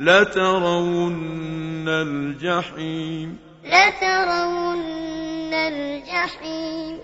لَتَرَوُنَّ الْجَحِيمَ. لَتَرَوُنَّ الْجَحِيمَ.